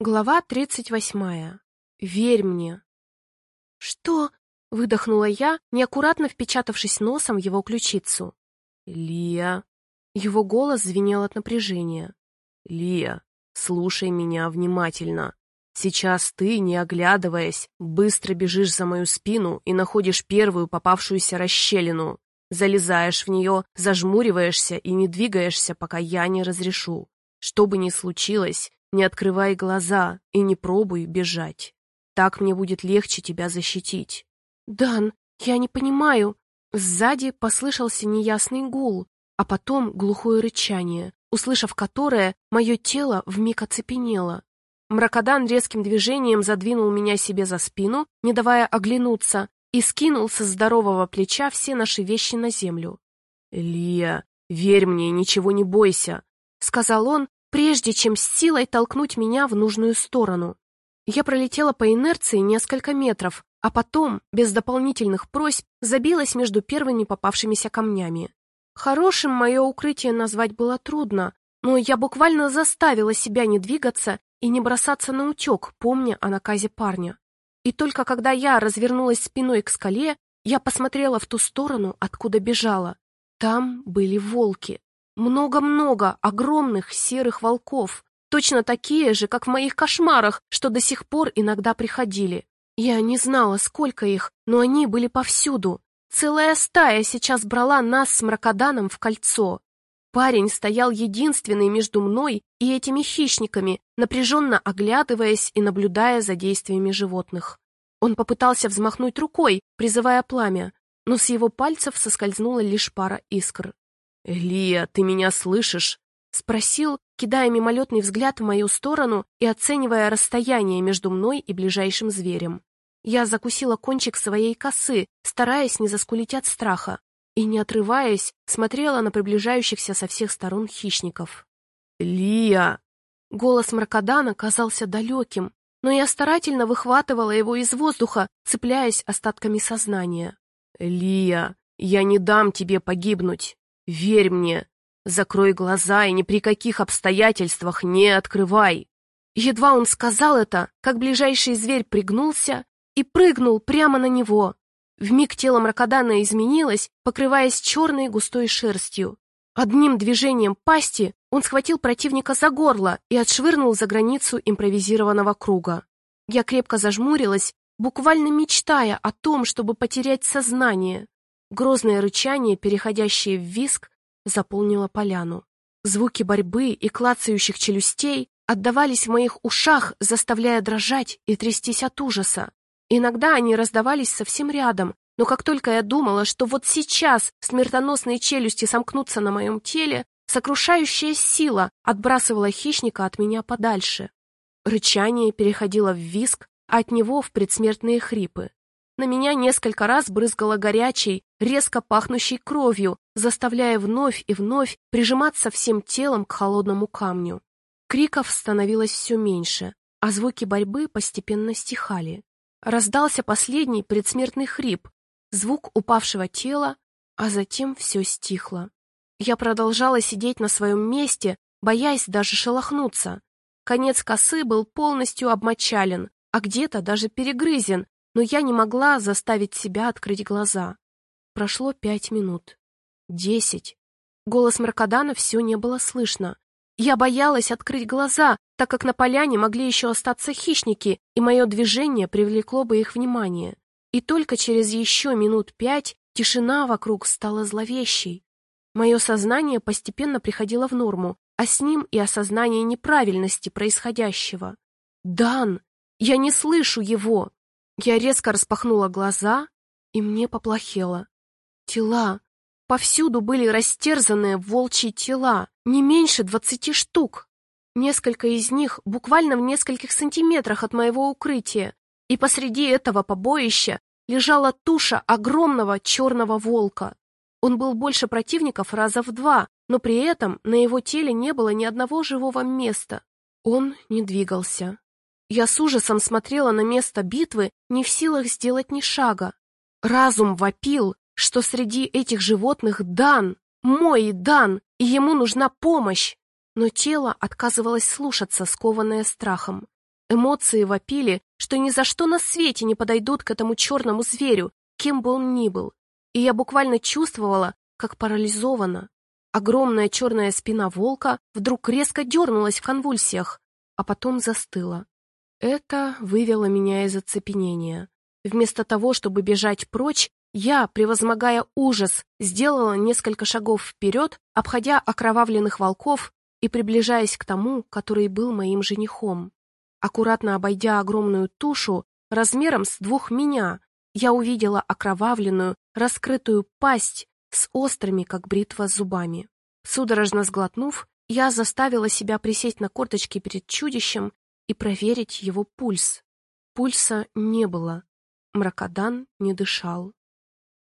Глава тридцать восьмая. Верь мне. Что? Выдохнула я, неаккуратно впечатавшись носом в его ключицу. Лия. Его голос звенел от напряжения. Лия, слушай меня внимательно. Сейчас ты, не оглядываясь, быстро бежишь за мою спину и находишь первую попавшуюся расщелину. Залезаешь в нее, зажмуриваешься и не двигаешься, пока я не разрешу. Что бы ни случилось, не открывай глаза и не пробуй бежать. Так мне будет легче тебя защитить. «Дан, я не понимаю». Сзади послышался неясный гул, а потом глухое рычание, услышав которое, мое тело вмиг оцепенело. Мракодан резким движением задвинул меня себе за спину, не давая оглянуться, и скинул со здорового плеча все наши вещи на землю. «Лия, верь мне, ничего не бойся», — сказал он, прежде чем с силой толкнуть меня в нужную сторону. Я пролетела по инерции несколько метров, а потом, без дополнительных просьб, забилась между первыми попавшимися камнями. Хорошим мое укрытие назвать было трудно, но я буквально заставила себя не двигаться и не бросаться на утек, помня о наказе парня. И только когда я развернулась спиной к скале, я посмотрела в ту сторону, откуда бежала. Там были волки. Много-много огромных серых волков, точно такие же, как в моих кошмарах, что до сих пор иногда приходили. Я не знала, сколько их, но они были повсюду. Целая стая сейчас брала нас с мракоданом в кольцо. Парень стоял единственный между мной и этими хищниками, напряженно оглядываясь и наблюдая за действиями животных. Он попытался взмахнуть рукой, призывая пламя, но с его пальцев соскользнула лишь пара искр. «Лия, ты меня слышишь?» — спросил, кидая мимолетный взгляд в мою сторону и оценивая расстояние между мной и ближайшим зверем. Я закусила кончик своей косы, стараясь не заскулить от страха, и, не отрываясь, смотрела на приближающихся со всех сторон хищников. «Лия!» Голос Мракодана казался далеким, но я старательно выхватывала его из воздуха, цепляясь остатками сознания. «Лия, я не дам тебе погибнуть!» Верь мне, закрой глаза и ни при каких обстоятельствах не открывай. Едва он сказал это, как ближайший зверь пригнулся и прыгнул прямо на него. Вмиг тело мракодана изменилось, покрываясь черной густой шерстью. Одним движением пасти он схватил противника за горло и отшвырнул за границу импровизированного круга. Я крепко зажмурилась, буквально мечтая о том, чтобы потерять сознание. Грозное рычание, переходящее в виск, заполнило поляну. Звуки борьбы и клацающих челюстей отдавались в моих ушах, заставляя дрожать и трястись от ужаса. Иногда они раздавались совсем рядом, но как только я думала, что вот сейчас смертоносные челюсти сомкнутся на моем теле, сокрушающая сила отбрасывала хищника от меня подальше. Рычание переходило в виск, а от него в предсмертные хрипы. На меня несколько раз брызгало горячей, резко пахнущей кровью, заставляя вновь и вновь прижиматься всем телом к холодному камню. Криков становилось все меньше, а звуки борьбы постепенно стихали. Раздался последний предсмертный хрип, звук упавшего тела, а затем все стихло. Я продолжала сидеть на своем месте, боясь даже шелохнуться. Конец косы был полностью обмочален, а где-то даже перегрызен, но я не могла заставить себя открыть глаза. Прошло пять минут. Десять. Голос Маркадана все не было слышно. Я боялась открыть глаза, так как на поляне могли еще остаться хищники, и мое движение привлекло бы их внимание. И только через еще минут пять тишина вокруг стала зловещей. Мое сознание постепенно приходило в норму, а с ним и осознание неправильности происходящего. «Дан! Я не слышу его!» Я резко распахнула глаза, и мне поплохело. Тела. Повсюду были растерзанные волчьи тела, не меньше двадцати штук. Несколько из них буквально в нескольких сантиметрах от моего укрытия, и посреди этого побоища лежала туша огромного черного волка. Он был больше противников раза в два, но при этом на его теле не было ни одного живого места. Он не двигался. Я с ужасом смотрела на место битвы, не в силах сделать ни шага. Разум вопил, что среди этих животных Дан, мой Дан, и ему нужна помощь. Но тело отказывалось слушаться, скованное страхом. Эмоции вопили, что ни за что на свете не подойдут к этому черному зверю, кем бы он ни был. И я буквально чувствовала, как парализована. Огромная черная спина волка вдруг резко дернулась в конвульсиях, а потом застыла. Это вывело меня из оцепенения. Вместо того, чтобы бежать прочь, я, превозмогая ужас, сделала несколько шагов вперед, обходя окровавленных волков и приближаясь к тому, который был моим женихом. Аккуратно обойдя огромную тушу, размером с двух меня, я увидела окровавленную, раскрытую пасть с острыми, как бритва, зубами. Судорожно сглотнув, я заставила себя присесть на корточки перед чудищем и проверить его пульс. Пульса не было. Мракодан не дышал.